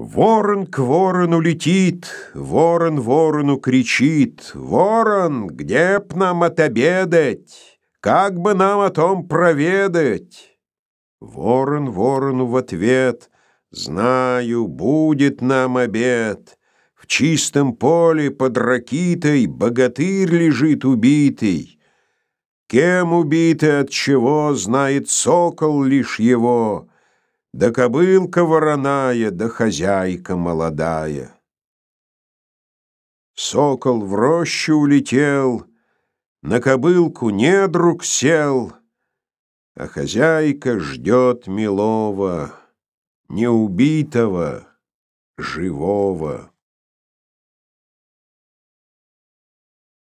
Ворон к ворону летит, ворон ворону кричит: "Ворон, где б нам отобедать? Как бы нам о том проведать?" Ворон ворону в ответ: "Знаю, будет нам обед. В чистом поле под ракитой богатырь лежит убитый. Кем убитый, от чего знает сокол лишь его." Да кобылка вороная, да хозяйка молодая. Сокол в рощу улетел, На кобылку недруг сел, А хозяйка ждет милого, Не убитого, живого.